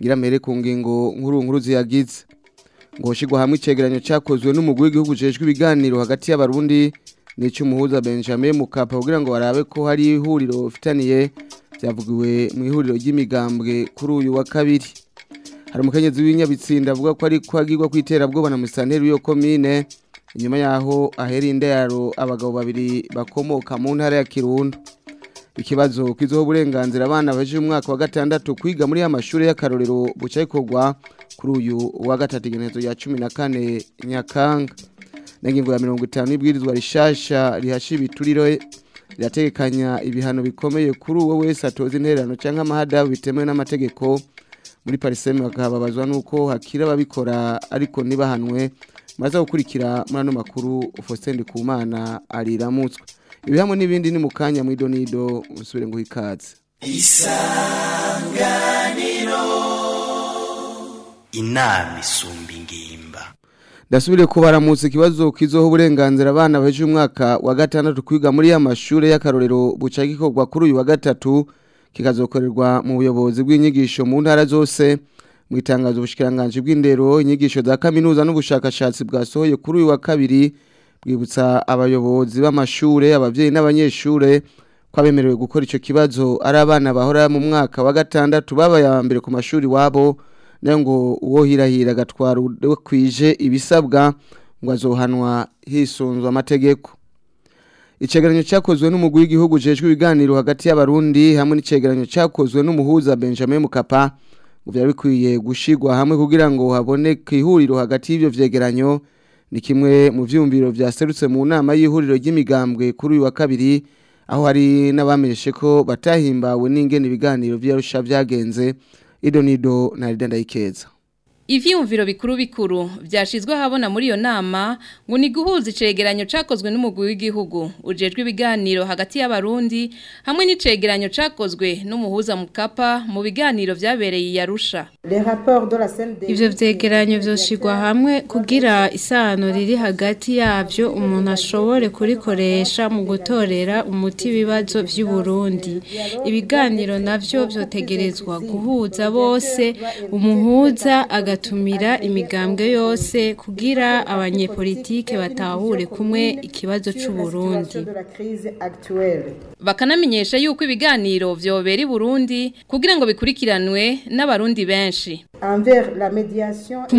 ngira mere ku ngingo nkuru nkuru ziyagize ngo shigwa hamwe icegeranyo cyakozwe n'umugwi w'igihugu cejwe ibiganiro hagati y'abarundi n'icumuhuza Benjamin Mukapa kugira ngo barabe ko hari ihuriro fitaniye byavugiwe mu ihuriro ry'imigambwe kuri uyu wa kabiri hari umukenyezi w'inyabitsinda avuga ko ari kwagirwa kwiterabwoba na musanteri w'iyo komine inyuma yaho ahera indaro abagabo babiri bakomoka mu ntara ya kirundo ikibazo kwizoho uburenganzira abana baje umwaka wa gatandatu kwiga muri amashuri y'akarorero bucayikorwa kuri uyu wa gatatu igenezo ya cumi na kane nyakanga n'ingingo ya mirongo itanu y'ibwirizwa rishasha rihashi ibituriro rirategekanya ibihano bikomeye kuri uwo wese atoza intererano cyangwa amahada bitemewe n'amategeko muri bakaba babazwa n'uko hakira babikora ariko ntibahanwe maze gukurikira muri ano makuru Faustin Kumana ariramutswe ibi hamwe n'ibindi ni mukanya kanya mu idonido musubire ngo ikaze isanganiro inama isumba ingimba ndasubire kubaramutsa ikibazo kizoho uburenganzira abana baje umwaka wa gatandatu kwiga muri ya mashuri y'akarorero buca kuri uyu wa gatatu kikazokorerwa mu buyobozi bw'inyigisho mu ntara zose mu itangazo ubushikiranganje bw'indero inyigisho za kaminuza n'ubushakashatsi bwasohoye kuri uyu wa kabiri bwibutsa abayobozi b'amashure abavyeyi n'abanyeshure kwabemerewe gukora icyo kibazo ari abana bahora mu mwaka wa gatandatu babaye mbere ku mashuri wabo nayo ngo uwo hirahira agatwara udakwije ibisabwa ngo azohanwa hisunzwe amategeko icegeranyo cyakozwe n'umugwi w'igihugu jejwe ibiganiro hagati y'abarundi hamwe n'icegeranyo cyakozwe n'umuhuza Benjamin Mukapa ngo byari bikwiye gushyirwa hamwe kugira ngo haboneke ihuriro hagati y'ibyo byegeranyo ni kimwe mu byumviro byaserutse mu nama y'ihuriro ry'imigambwe kuri uyu wa kabiri aho hari n'abamenyeshe ko batahimbawe n'ingene ibiganiro by'irusha byagenze ido nido na ridandaye ikeza Ivyiyumviro bikuru bikuru vyashizwe habona muri iyo nama ngo ni guhuza icegeranyo cakozwe n'umugwi w'igihugu ujejwe ibiganiro hagati y'abarundi hamwe n'icegeranyo cakozwe n'umuhuza mukapa mu biganiro vyabereye yarusha Ivyo vyegeranyo vyoshirwa hamwe kugira isano riri hagati yavyo umuntu ashobore kurikoresha mu gutorera umuti bibazo Burundi ibiganiro navyo vyotegerezwa guhuza bose umuhuza aga bagatumira imigambwe yose kugira abanyepolitike batahure kumwe ikibazo cy'u Burundi bakanamenyesha yuko ibiganiro vyobera i Burundi kugira ngo bikurikiranwe n'abarundi benshi ku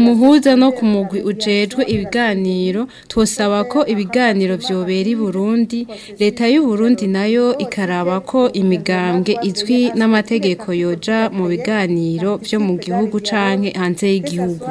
no ku mugwi ujejwe ibiganiro twosaba ko ibiganiro byobera i burundi leta y'u burundi nayo ikaraba ko imigambwe izwi n'amategeko yoja mu biganiro byo mu gihugu canke hanze y'igihugu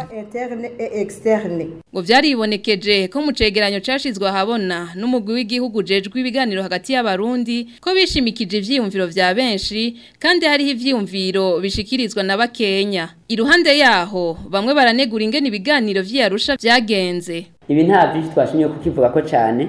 ngo byaribonekeje ko mu cegeranyo cashizwe ahabona n'umugwi w'igihugu jejwe’ ibiganiro hagati y'abarundi ko bishimikije ivyiyumviro vya benshi kandi hariho ivyiyumviro bishikirizwa na bakenya iruhande yaho bamwe baranegura ingene ibiganiro vy'Arusha vyagenze ibi nta byinshi twashimye kukivuga ko cyane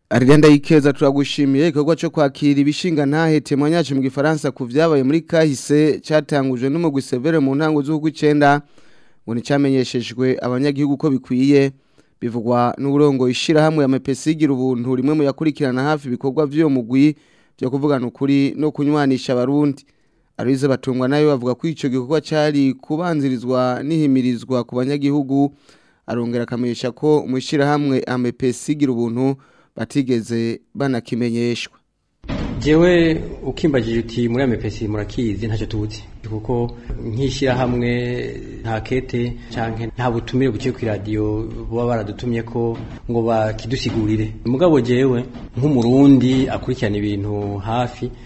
Ariganda ikeza turagushimiye igikorwa cyo kwakira ibishinga ntahete mwanyacu mu gifaransa ku byabaye muri kahise cyatangujwe n'umugwi severe mu ntango z'uko icenda ngo cyamenyeshejwe abanyagihugu uko bikwiye bivugwa n'uburongo ishyirahamwe ya mepesi igira ubuntu rimwe mu yakurikirana hafi ibikorwa by'uwo mugwi byo kuvugana ukuri no kunywanisha abarundi arize batungwa nayo bavuga ko icyo gikorwa cyari kubanzirizwa n'ihimirizwa ku banyagihugu arongera akamenyesha ko mu ishyirahamwe amepesi igira ubuntu atigeze banakimenyeshwa jewe ukimbajije uti muri amepesi murakizi ntacyo tuzi kuko nk'ishyirahamwe nta kete cyangwa nta butumire buciye ku radio baba baradutumye ko ngo bakidusigurire mugabo jewe nk'umurundi akurikirana ibintu hafi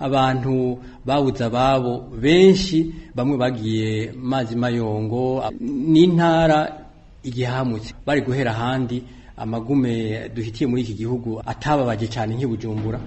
abantu babuze ababo benshi bamwe bagiye mazi mayongo n'intara igihamutse bari guhera ahandi amagume duhitiye muri iki gihugu atababaje cyane nk'ibujumbura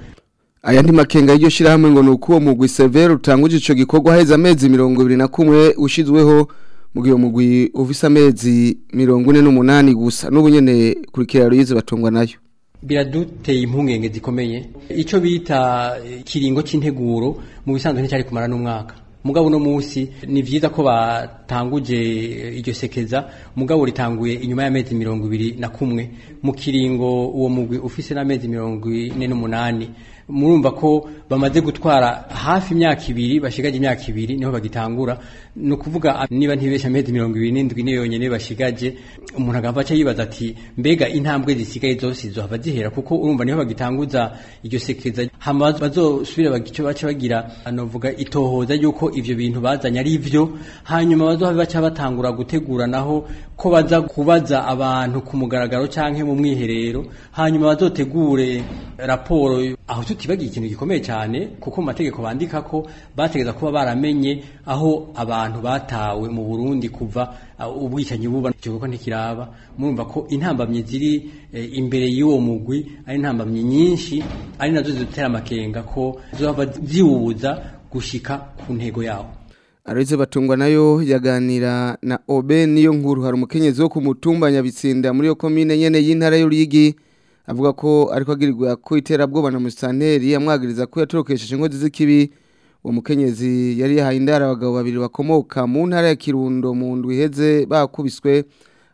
ayandi makenga ’iyo shyirahamwe ngo ni uko uwo mugwi severe utanguje icyo gikorwa aheza amezi mirongo ibiri na kumwe ushyizweho mu gihe umugwi uvise amezi mirongo ine n'umunani gusa n'ubu nyine kurikirana ruyize batungwa nayo biraduteye impungenge zikomeye icyo bita eh, kiringo cy'integuro mu bisanzwe nticyari kumara n'umwaka mugabo uno munsi ni byiza ko batanguje eh, iryo sekeza mugabo ritanguye inyuma y'amezi mirongo ibiri na kumwe mu kiringo uwo mugwi ufise n'amezi mirongo ine n'umunani murumva ko bamaze gutwara hafi imyaka ibiri bashigaje imyaka ibiri niho bagitangura ni ukuvuga niba ntibeshya amezi mirongo ibiri n'indwi niyo yonyine bashigaje umuntu agahava aca yibaza ati mbega intambwe zisigaye zose zohava zihera kuko urumva niho bagitanguza iryo sekeza hama bazosubira bagice baca bagira anovuga itohoza yuko ibyo bintu bazanye ari vyo hanyuma bazohave baca batangura gutegura naho ko baza kubaza abantu ku mugaragaro cyangwa mu mwiherero hanyuma bazotegure raporo aho tutibagiye ikintu gikomeye cyane kuko mu mategeko bandika ko bategeza kuba baramenye aho abantu batawe mu Burundi kuva uh, ubwicanyi buba cyo ko ntikiraba murumva ko intambamye ziri eh, imbere y'uwo mugwi ari intambamye nyinshi ari nazo zitera amakenga ko zaba ziwuza gushika ku ntego yawo Aloyize Batungwa nayo yaganira na Obe niyo nkuru hari umukenyezi wo kumutumba Nyabitsinda muri yo komine nyene y'intara y'Uruyigi avuga ko ariko agirirwa ku iterabwoba na Musaneri yamwagiriza ko yatorokesheje inkozi z'ikibi uwo mukenyezi yari yahaye indara abagabo babiri bakomoka mu ntara ya Kirundo mu ndwi iheze bakubiswe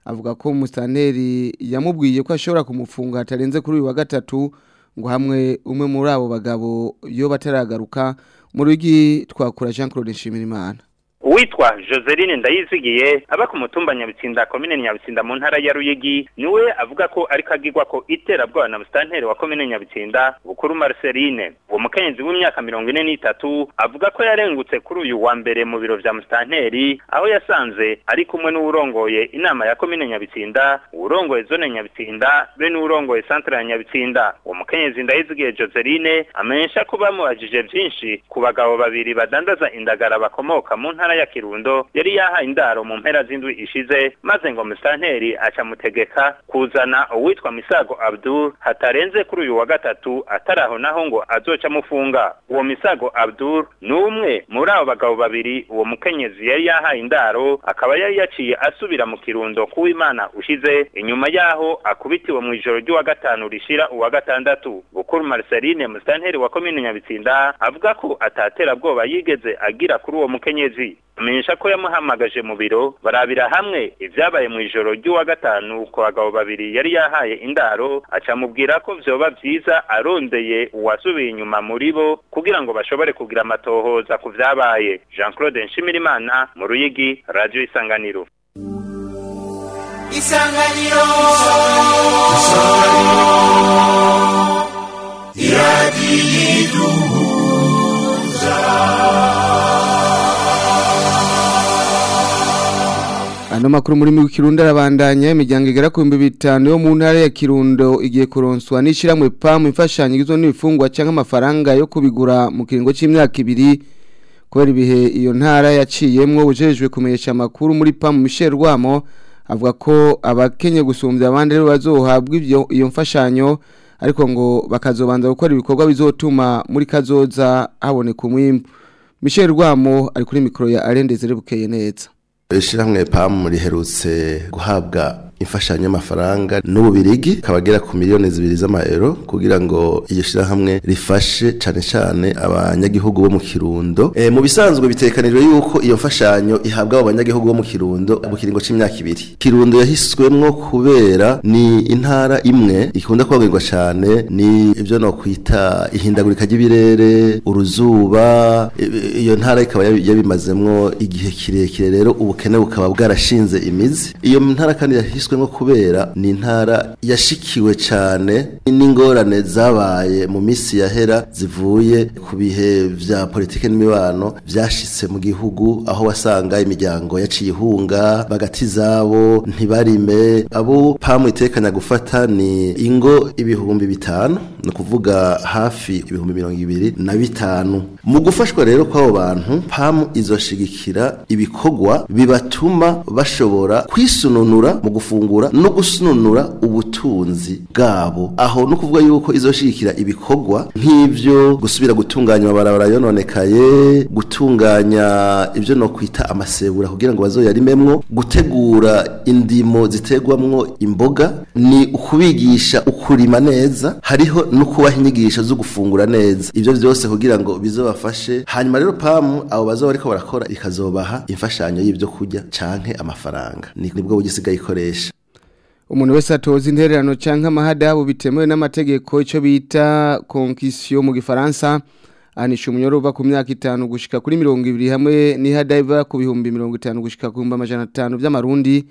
avuga ko Mustanteri yamubwiye ko ashobora kumufunga atarenze kuri uyu wa gatatu ngo hamwe umwe muri abo bagabo yo bataragaruka mu rugi twakura Jean Claude Nshimirimana uwitwa joseline ndayizigiye aba ku mutumba nyabitsinda komine nyabitsinda mu ntara ya ruyigi niwe avuga ko ariko agigwa ko iterabwoba na busantere wa komine nyabitsinda bukuru marceline uwo mukenyezi w'imyaka mirongo ine n'itatu avuga ko yarengutse kuri uyu wa mbere mu biro bya musitanteri aho yasanze ari kumwe n'uwurongoye inama ya komine nyabitsinda uwurongoye zone nyabitsinda be n'uwurongoye centre ya nyabitsinda uwo mukenyezi ndayizigiye joseline amenyesha ko bamubajije byinshi ku bagabo babiri badandaza indagara bakomoka mu ntara ya kirundo yari yahaye indaro mu mpera z'indwi ishize maze ngo musanteri acamutegeka kuzana uwitwa misago abdul hatarenze kuri uyu wa gatatu ataraho naho ngo azoca amufunga uwo misago abdul ni umwe muri abo bagabo babiri uwo mukenyezi yari yahaye indaro akaba yari yaciye asubira mu kirundo kuw'imana ushize inyuma yaho akubitiwe mu ijoro ry'uwa gatanu rishira uwa gatandatu bukuru marceline musanteri wa komine nyabitsinda avuga ko atatera bwoba yigeze agira kuri uwo mukenyezi amenyesha ko yamuhamagaje mu biro barabira hamwe ibyabaye mu ijoro ry'uwa gatanu ku bagabo babiri yari yahaye indaro acamubwira ko vyoba byiza arondeye uwasubiye inyuma muri bo kugira ngo bashobore kugira amatohoza ku byabaye jean claude nshimirimana mu ruyigi radio isanganiro isanganiro iradiyo iduhuza Ano makuru muri mu Kirundo arabandanya imiryango igera ku 5000 yo mu ntara ya Kirundo igiye kuronswa nishiramwe PAM imfashanyo izo n'ibifungwa cyangwa amafaranga yo kubigura mu kiringo cy'imyaka ibiri kubera ibihe iyo ntara yaciyemwo bujejwe kumenyesha makuru muri PAM Michel Rwamo avuga ko abakenye gusumbya abandi rero bazohabwa ibyo iyo mfashanyo ariko ngo bakazobanza gukora ibikorwa bizotuma muri kazoza haboneka umwimbu Michel Rwamo ari kuri mikoro ya Alendezere bukeye neza ishyirahamwe pamu riherutse guhabwa imfashanyo y'amafaranga n'ububirigi kabagera ku miliyoni zibiri z'amayero kugira ngo iyo shyirahamwe rifashe cyane cyane abanyagihugu bo mu kirundo eh, mu bisanzwe bitekanijwe yuko iyo mfashanyo ihabwa abo banyagihugu bo mu kirundo mu kiringo cy'imyaka ibiri kirundo yahiswemwo kubera ni intara imwe ikunda kubagirirwa cyane ni ibyo no ukwita ihindagurika ry'ibirere uruzuba iyo ntara ikaba yabimazemo igihe kirekire rero ubukene bukaba bwarashinze imizi iyo ntara kandi yahiswe biswe nko kubera ni intara yashikiwe cyane n'ingorane zabaye mu minsi yahera zivuye ku bihe bya politiki n'imibano vyashitse mu gihugu aho wasanga imiryango yaciye ihunga bagati zabo ntibarime abo pamwe itekanya gufata ni ingo ibihumbi bitanu ni ukuvuga hafi ibihumbi mirongo ibiri na bitanu mu gufashwa rero kw'abo bantu pamu izoshigikira ibikorwa bibatuma bashobora kwisununura mu gufu gufungura no gusunura ubutunzi bwabo aho no kuvuga yuko izoshigikira ibikorwa nk'ibyo gusubira gutunganya amabarabara yononekaye gutunganya ibyo no kwita amasebura kugira ngo bazoyarimemwo gutegura indimo zitegwamwo imboga ni ukubigisha ukurima neza hariho no kubaha inyigisho zo gufungura neza ibyo byose kugira ngo bizobafashe hanyuma rero pamu abo bazaba bariko barakora ikazobaha imfashanyo y'ibyo kurya canke amafaranga ni nibwo bugisigaye ikoresha umuntu wese atoza intererano cyangwa amahadabu bitemewe n'amategeko icyo bita konkisiyo mu gifaransa anisha umunyoro uva ku myaka itanu gushyika kuri mirongo ibiri hamwe n'ihadayiva ku bihumbi mirongo itanu gushyika ku bihumbi amajana atanu by'amarundi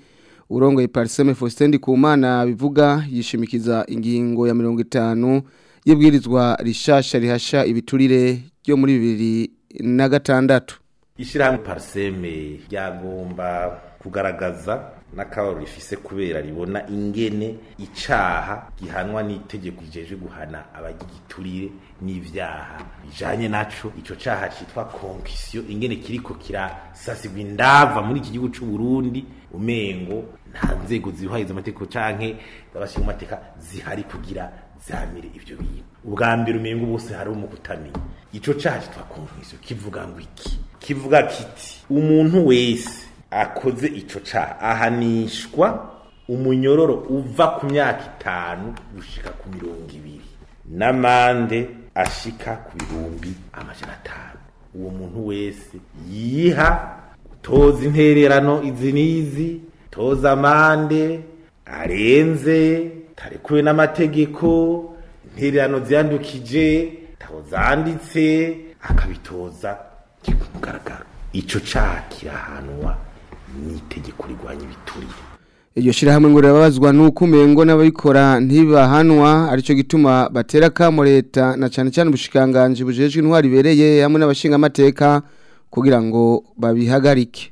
urongoye pariseme fositendi ku mana bivuga yishimikiza ingingo ya mirongo itanu y'ibwirizwa rishasha rihasha ibiturire ryo muri bibiri na gatandatu ishyirahamwe pariseme ryagomba kugaragaza n'akababaro rifise kubera ribona ingene icaha gihanwa n'itegeko rijeje guhana abagigiturire n'ivyaha bijanye naco ico caha citwa konkisiyo ingene kiriko kirasasigwa indava muri iki gihugu c'u Burundi umengo nta nzego zihwahiriza amategeko canke z'abashinga amateka zihari kugira zamire ivyo bintu ubwa mbere umengo bose hari mu kutamenya ico caha citwa konkisiyo kivuga ngo iki kivuga kiti umuntu wese akoze icyo cyaha ahanishwa umunyororo uva ku myaka itanu gushyika ku mirongo ibiri n'amande ashika ku bihumbi amajana atanu uwo muntu wese yiha gutoza intererano izi n'izi toza amande arenze tarekuwe n'amategeko intererano ziyandukije taho zanditse akabitoza kiri icyo cyaha kirahanwa n'itegeko rigwanya ibiturire iryo shyirahamwe ngo rirababazwa n'uko umengo n'abayikora ntibahanwa aricyo gituma batera akamu leta na cyane cyane ubushikanganji bujejwe intwari ibereye hamwe n'abashingamateka kugira ngo babihagarike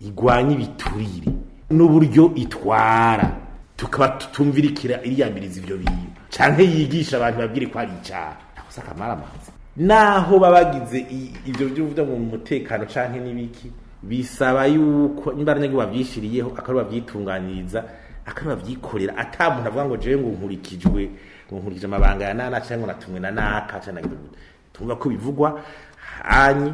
igwanya ibiturire n'uburyo itwara tukaba tutumvirikira iriyamiriza ibyo bintu canke yigisha abantu babwire ko ari icaha nakoze akamara amazi naho babagize ibyo by'uvuga ngo umutekano canke n'ibiki bisaba yuko niba nabwo babyishyiriyeho akaba babyitunganiriza akaba babyikorera atamuntu avuga ngo jewe ngo nkurikijwe ngo nkurikije amabanga ya nana cyangwa natumwe na naka cyangwa gute tumva ko bivugwa hanyi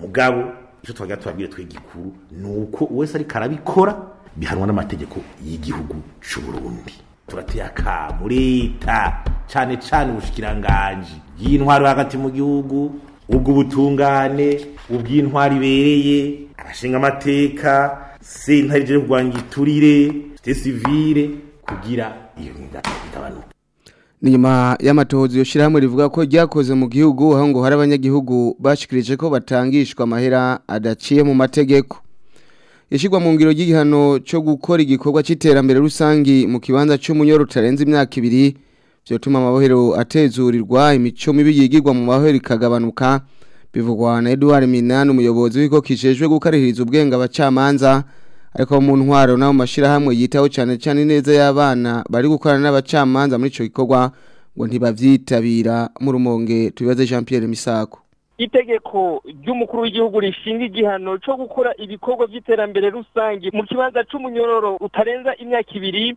mugabo icyo twagira tubabwire tw'igikuru ni uko wese ariko arabikora bihanwa n'amategeko y'igihugu cy'u Burundi turateye akamu leta cyane cyane ubushikiranganji y'intwaro hagati mu gihugu ubwo ubutungane ubw'intwaro ibereye abashinga amateka sentare ije kurwanya iturire site sivire kugira iyo igabanuka nyuma y'amatohoza Yoshyirahamwe rivuga ko ryakoze mu gihugu aho ngo hari abanyagihugu bashikirije ko batangishwa amahera adaciye mu mategeko ishyirwa mu ngiro ry'igihano cyo gukora igikorwa cy'iterambere rusange mu kibanza cy'umunyoro utarenze imyaka ibiri byatuma amabohero atezurirwa imico mibi yigirwa mu mabohero ikagabanuka bivugwa na Edward Minani umuyobozi w'iko kijejwe gukarihiriza ubwenge abacamanza ariko mu ntwaro mu mashirahamwe yitaho cyane cyane neza y'abana bari gukorana n'abacamanza muri cyo gikorwa ngo ntibavyitabira mu rumonge tubibaze Jean Pierre Misako itegeko ry'umukuru w'igihugu rishinga igihano cyo gukora ibikorwa by'iterambere rusange mu kibanza cy'umunyororo utarenza imyaka ibiri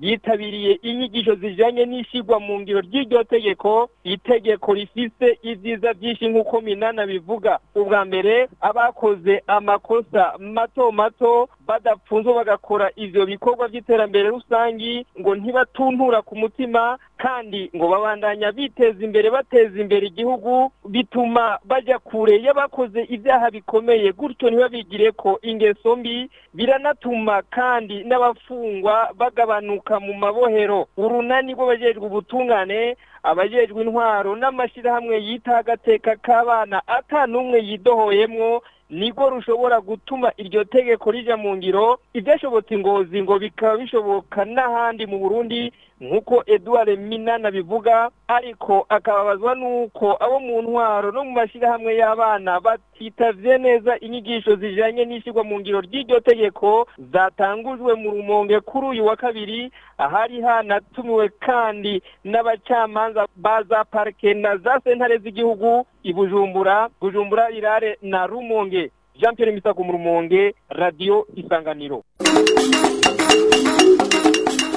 yitabiriye inyigisho zijyanye n'ishyirwa mu ngiro ry'iryo tegeko itegeko rifise ibyiza byinshi nk'uko minana bivuga ubwa mbere abakoze amakosa mato mato badapfunzwe bagakora ivyo bikorwa by'iterambere rusange ngo ntibatuntura ku mutima kandi ngo babandanya biteza imbere bateza imbere igihugu bituma bajya kure y'abakoze ibyaha bikomeye gutyo ntibabigire ko ingeso mbi biranatuma kandi n'abafungwa bagabanuka mu mabohero urunani rw'abajejwe ubutungane abajejwe intwaro n'amashyirahamwe yita agateka k'abana ata n'umwe yidohoyemwo niko rushobora gutuma iryo tegeko rijya mu ngiro ibyashobotse ingozi ngo bikaba bishoboka n'ahandi mu burundi nk'uko eduard minana bivuga ariko akababazwa n'uko abo mu ntwaro no mu mashyirahamwe y'abana batitabye neza inyigisho zijyanye n'ishyirwa mu ngiro ry'iryo tegeko zatangujwe mu rumonge kuri uyu wa kabiri ahari hanatumiwe kandi n'abacamanza ba za parike na za sentare z'igihugu i bujumbura bujumbura irare na rumonge jean Pierre misako mu rumonge radiyo isanganiro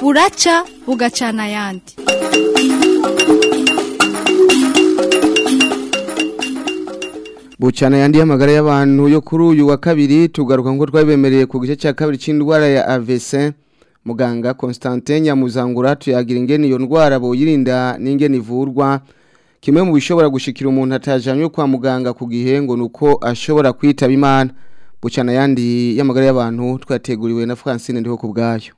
buraca bugacana ayandi bucana yandi y'amagara y'abantu yo kuri uyu wa kabiri tugaruka ngo twabemereye ku gice cya kabiri cy'indwara ya AVC muganga Constantin Nyamuzangura tuyagira ingene iyo ndwara boyirinda n'ingene ivurwa kimwe mu bishobora gushikira umuntu atajanywe kwa muganga ku gihe ngo nuko ashobora kwitaba Imana bucana yandi y'amagara y'abantu twateguriwe na Francine ndiho ku bwayo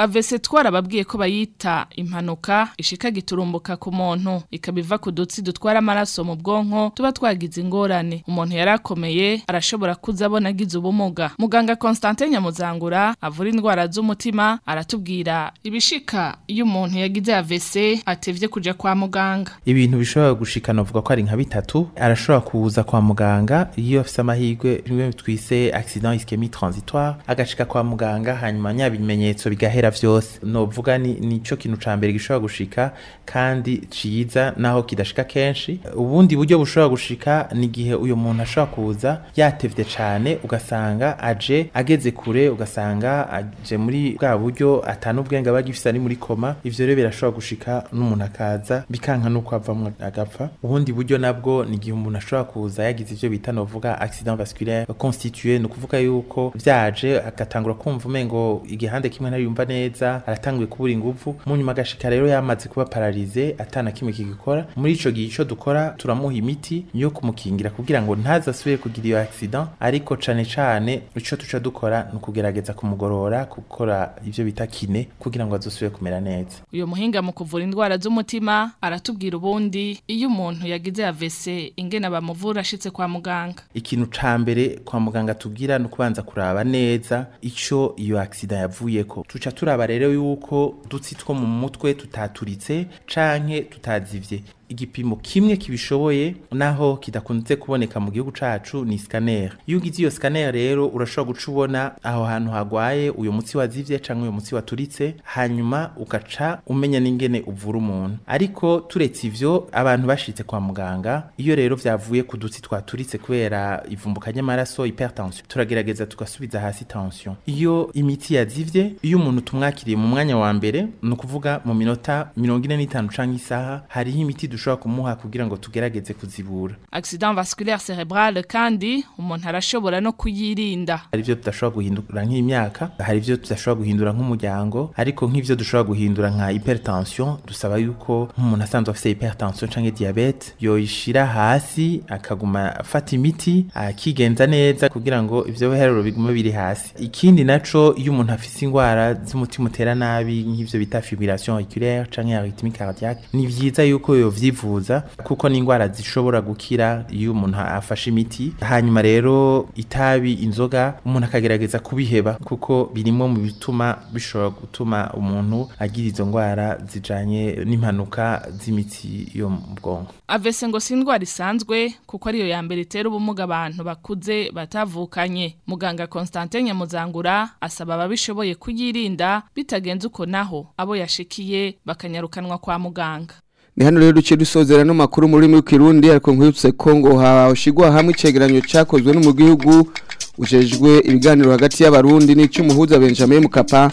avese twara ababwiye ko bayita impanuka ishika giturumbuka ku muntu ikabiva ku dutsi dutwara amaraso mu bwonko tuba twagize ingorane umuntu yarakomeye arashobora kuza abona agize ubumuga muganga Constantin Nyamuzangura avura indwara z'umutima aratubwira ibishika iyo umuntu yagize avese atevye kujya kwa muganga ibintu bishobora gushika avuga ko ari nka bitatu arashobora kuza kwa muganga iyo afise amahirwe bimwe twise accident ischemie transitoire agashika kwa muganga hanyuma nya bimenyetso bigahera bya byose novuga nicyo kintu cya mbere gishobora gushika kandi cyiza naho kidashika kenshi ubundi buryo bushobora gushika ni igihe uyu muntu ashobora kuza yatevye cyane ugasanga aje ageze kure ugasanga aje muri bwa buryo atanu ubwenge aba agifise ari muri koma ivyo rero birashobora gushika n'umuntu akaza bikanka nuko avamwo agapfa ubundi buryo nabwo ni igihe umuntu ashobora kuza yagize ivyo bita novuga accident vasculaire constitué ni ukuvuga yuko vyaje agatangura kumva umengo igihande kimwe ntari yumva neza neza aratanguye kubura ingufu mu nyuma agashika rero yamaze kuba pararize atana kimwe kigikora muri icyo gihe icyo dukora turamuha imiti yo kumukingira kugira ngo ntazasubire kugira iyo accident ariko cane cane icyo tuca dukora ni ukugerageza kumugorora gukora ibyo bita kine kugira ngo azosubire kumera neza uyu muhinga mu kuvura indwara z'umutima aratubwira ubundi iyo umuntu yagize ya vese ingene bamuvura ashitse kwa muganga ikintu ca mbere kwa muganga tubwira no kubanza kuraba neza icyo iyo accident yavuye ko tuca tura turaba rero yuko dutsi two mu mutwe tutaturitse canke tutazivye igipimo kimwe kibishoboye naho kidakunze kuboneka mu gihugu cacu ni scanner iyo ugize iyo scanner rero urashobora guca ubona aho hantu hagwaye uyu mutsi wazivye cyangwa uyu mutsi waturitse hanyuma ugaca umenya n'ingene uvura umuntu ariko turetse ivyo abantu bashitse kwa muganga iyo rero vyavuye ku dutsi twaturitse kubera ivumbuka ry'amaraso hypertension turagerageza tugasubiza hasi tension iyo imiti yazivye iyo umuntu tumwakiriye mu mwanya wa mbere ni ukuvuga mu minota mirongo ine n'itanu canke isaha hariho imiti dushobora kumuha kugira ngo tugerageze kuzibura accident vasculaire cerebrale kandi umuntu arashobora no kuyirinda hari ibyo tudashobora guhindura nk'imyaka hari ibyo tudashobora guhindura nk'umuryango ariko nk'ibyo dushobora guhindura nka hypertension dusaba yuko nk'umuntu asanzwe afite hypertension cyangwa diabete yoyishira hasi akaguma afata imiti akigenza neza kugira ngo ibyo biharuro bigume biri hasi ikindi naco iyo umuntu afite indwara z'umutima utera nabi nk'ibyo bita fibrillation auriculaire cyangwa arrhythmie cardiaque ni byiza yuko yo kubyivuza kuko ni indwara zishobora gukira iyo umuntu afashe imiti hanyuma rero itabi inzoga umuntu akagerageza kubiheba kuko birimo mu bituma bishobora gutuma umuntu agira izo ndwara zijanye n'impanuka z'imitsi yo mu bwonko avese ngo si indwara isanzwe kuko ariyo ya mbere itera ubumuga abantu bakuze batavukanye muganga Constantin Nyamuzangura asaba ababishoboye kuyirinda bitagenze uko naho abo yashikiye bakanyarukanwa kwa muganga ni hano rero duce dusozera no makuru muri rurimi rw'ikirundi ariko nkwibutse ko ngo hashigwa hamwe icegeranyo cyakozwe no mu gihugu ujejwe ibiganiro hagati y'abarundi n'icy'umuhuza Benjamin Mukapa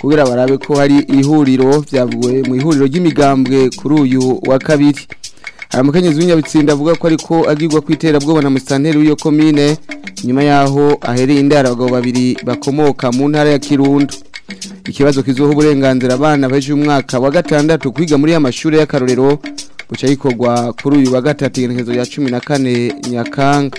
kubera barabe ko hari ihuriro byavuye mu ihuriro ry'imigambwe kuri uyu wa kabiri haramukenye w'inyabitsinda avuga ko ariko agirwa ku iterabwoba na musitanteri w'iyo komine nyuma y'aho ahereye indi abagabo babiri bakomoka mu ntara ya kirundo ikibazo kizuho uburenganzira abana beje umwaka wa gatandatu kwiga muri ya mashuri y'akarorero guca kuri uyu wa gatatu intekerezo ya cumi na kane nyakanga